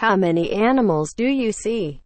How many animals do you see?